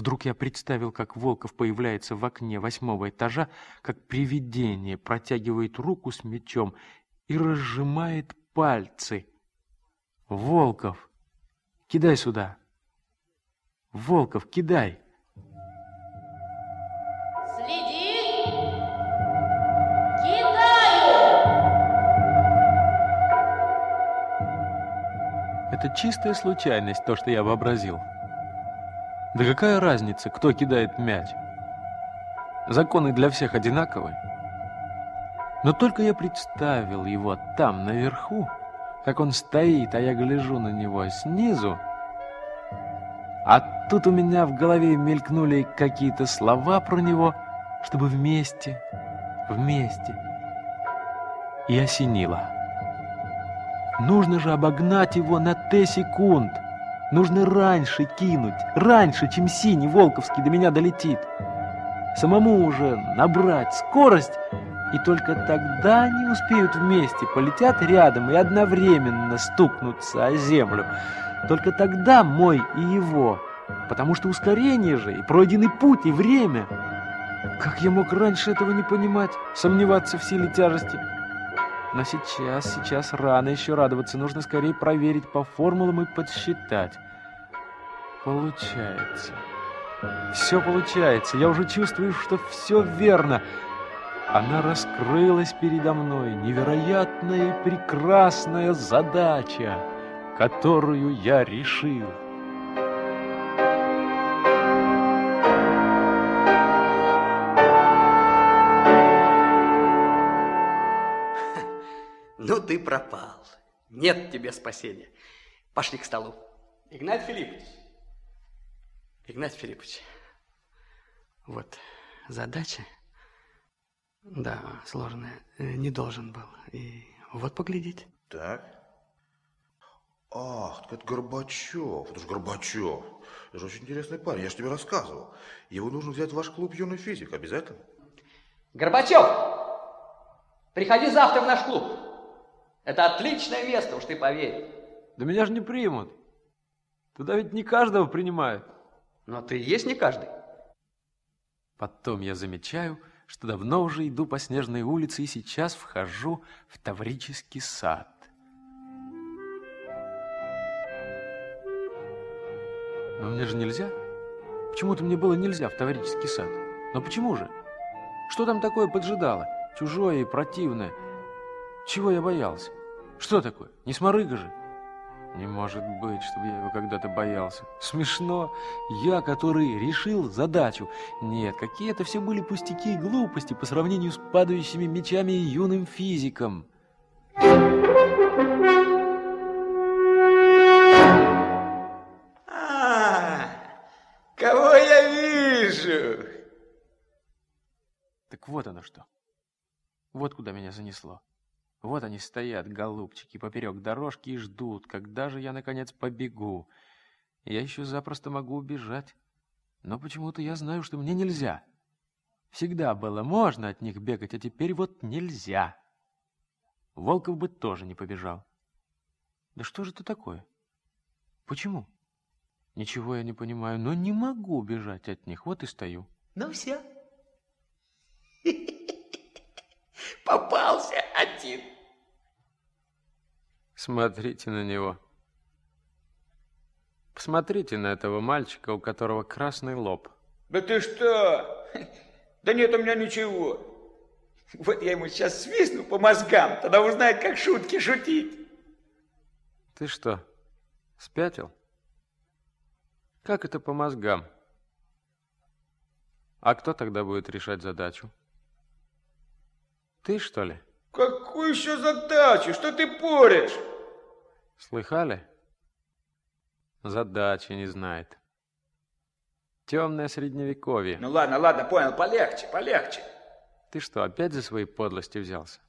Вдруг я представил, как Волков появляется в окне восьмого этажа, как привидение протягивает руку с мечом и разжимает пальцы. Волков, кидай сюда. Волков, кидай. Следи! Кидаю! Это чистая случайность, то, что я вообразил. Да какая разница, кто кидает мяч? Законы для всех одинаковы. Но только я представил его там, наверху, как он стоит, а я гляжу на него снизу, а тут у меня в голове мелькнули какие-то слова про него, чтобы вместе, вместе. И осенило. Нужно же обогнать его на Т секунд. Нужно раньше кинуть, раньше, чем синий Волковский до меня долетит. Самому уже набрать скорость, и только тогда они успеют вместе, полетят рядом и одновременно стукнутся о землю. Только тогда мой и его, потому что ускорение же, и пройденный путь, и время. Как я мог раньше этого не понимать, сомневаться в силе тяжести? Но сейчас, сейчас рано еще радоваться. Нужно скорее проверить по формулам и подсчитать. Получается. Все получается. Я уже чувствую, что все верно. Она раскрылась передо мной. Невероятная прекрасная задача, которую я решил. Ты пропал. Нет тебе спасения. Пошли к столу. Игнат Филиппович. Игнат Филиппович. Вот задача. Да, сложная. Э, Не должен был. И вот поглядите. Так. Ах, так это Горбачев. Это же Горбачев. Это же очень интересный парень, я же тебе рассказывал. Его нужно взять в ваш клуб «Юный физик», обязательно. Горбачев! Приходи завтра в наш клуб. Это отличное место, уж ты поверь. Да меня же не примут. Туда ведь не каждого принимают. Но ты и есть не каждый. Потом я замечаю, что давно уже иду по снежной улице и сейчас вхожу в Таврический сад. Но мне же нельзя. Почему-то мне было нельзя в Таврический сад. Но почему же? Что там такое поджидало? Чужое и противное. Чего я боялся? Что такое? Не сморыга же? Не может быть, чтобы я его когда-то боялся. Смешно. Я, который решил задачу. Нет, какие это все были пустяки и глупости по сравнению с падающими мечами и юным физиком. А, кого я вижу? Так вот оно что. Вот куда меня занесло. Вот они стоят, голубчики, поперек дорожки и ждут, когда же я, наконец, побегу. Я еще запросто могу убежать. Но почему-то я знаю, что мне нельзя. Всегда было можно от них бегать, а теперь вот нельзя. Волков бы тоже не побежал. Да что же это такое? Почему? Ничего я не понимаю, но не могу бежать от них. Вот и стою. Ну все. Попался один. Смотрите на него. Посмотрите на этого мальчика, у которого красный лоб. Да ты что? Да нет у меня ничего. Вот я ему сейчас свистну по мозгам, тогда узнает, как шутки шутить. Ты что, спятил? Как это по мозгам? А кто тогда будет решать задачу? Ты, что ли? Какую еще задачу? Что ты порешь? Слыхали? Задачи не знает. Темное средневековье. Ну ладно, ладно, понял, полегче, полегче. Ты что, опять за свои подлости взялся?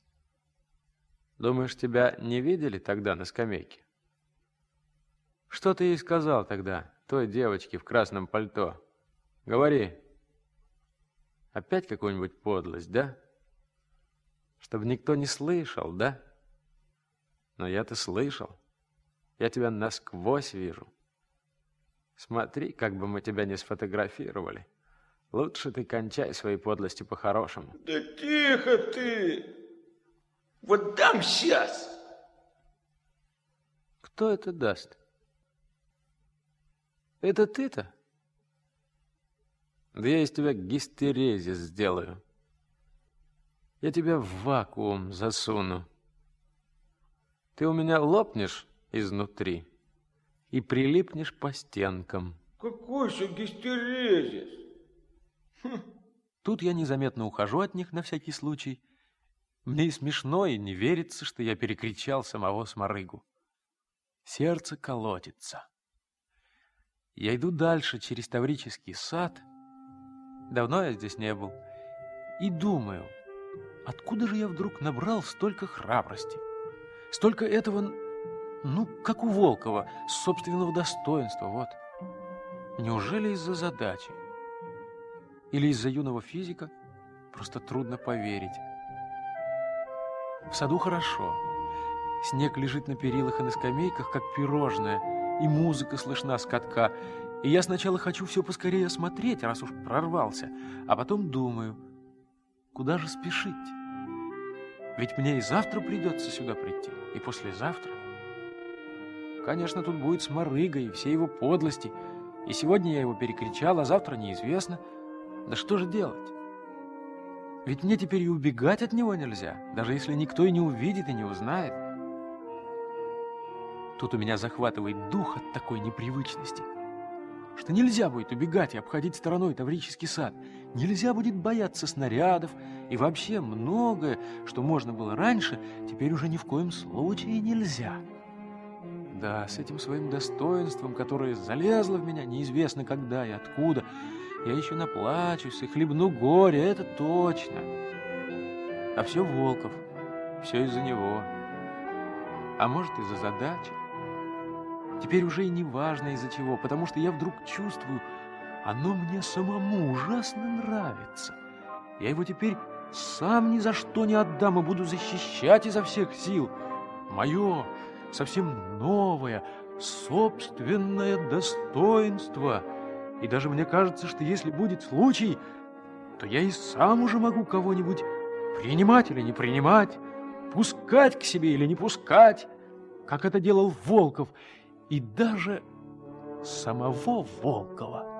Думаешь, тебя не видели тогда на скамейке? Что ты ей сказал тогда, той девочке в красном пальто? Говори. Опять какую-нибудь подлость, да? Чтобы никто не слышал, да? Но я-то слышал. Я тебя насквозь вижу. Смотри, как бы мы тебя не сфотографировали. Лучше ты кончай своей подлости по-хорошему. Да тихо ты! Вот дам сейчас! Кто это даст? Это ты-то? Да я из тебя гистерезис сделаю. Я тебя в вакуум засуну. Ты у меня лопнешь изнутри и прилипнешь по стенкам. Какой же гистерезис? Тут я незаметно ухожу от них на всякий случай. Мне и смешно, и не верится, что я перекричал самого Сморыгу. Сердце колотится. Я иду дальше через Таврический сад. Давно я здесь не был. И думаю, откуда же я вдруг набрал столько храбрости? Столько этого, ну, как у Волкова, собственного достоинства, вот. Неужели из-за задачи? Или из-за юного физика? Просто трудно поверить. В саду хорошо. Снег лежит на перилах и на скамейках, как пирожное, и музыка слышна с катка. И я сначала хочу все поскорее осмотреть, раз уж прорвался, а потом думаю, куда же спешить? Ведь мне и завтра придется сюда прийти, и послезавтра. Конечно, тут будет сморыга и все его подлости, и сегодня я его перекричал, а завтра неизвестно. Да что же делать? Ведь мне теперь и убегать от него нельзя, даже если никто и не увидит, и не узнает. Тут у меня захватывает дух от такой непривычности, что нельзя будет убегать и обходить стороной Таврический сад, нельзя будет бояться снарядов, и вообще многое, что можно было раньше, теперь уже ни в коем случае нельзя. Да, с этим своим достоинством, которое залезло в меня неизвестно когда и откуда, я еще наплачусь и хлебну горе, это точно. А все Волков, все из-за него. А может, из-за задачи. Теперь уже и не важно из-за чего, потому что я вдруг чувствую, оно мне самому ужасно нравится. Я его теперь сам ни за что не отдам и буду защищать изо всех сил. Мое, совсем новое, собственное достоинство — и даже мне кажется, что если будет случай, то я и сам уже могу кого-нибудь принимать или не принимать, пускать к себе или не пускать, как это делал Волков, и даже самого Волкова.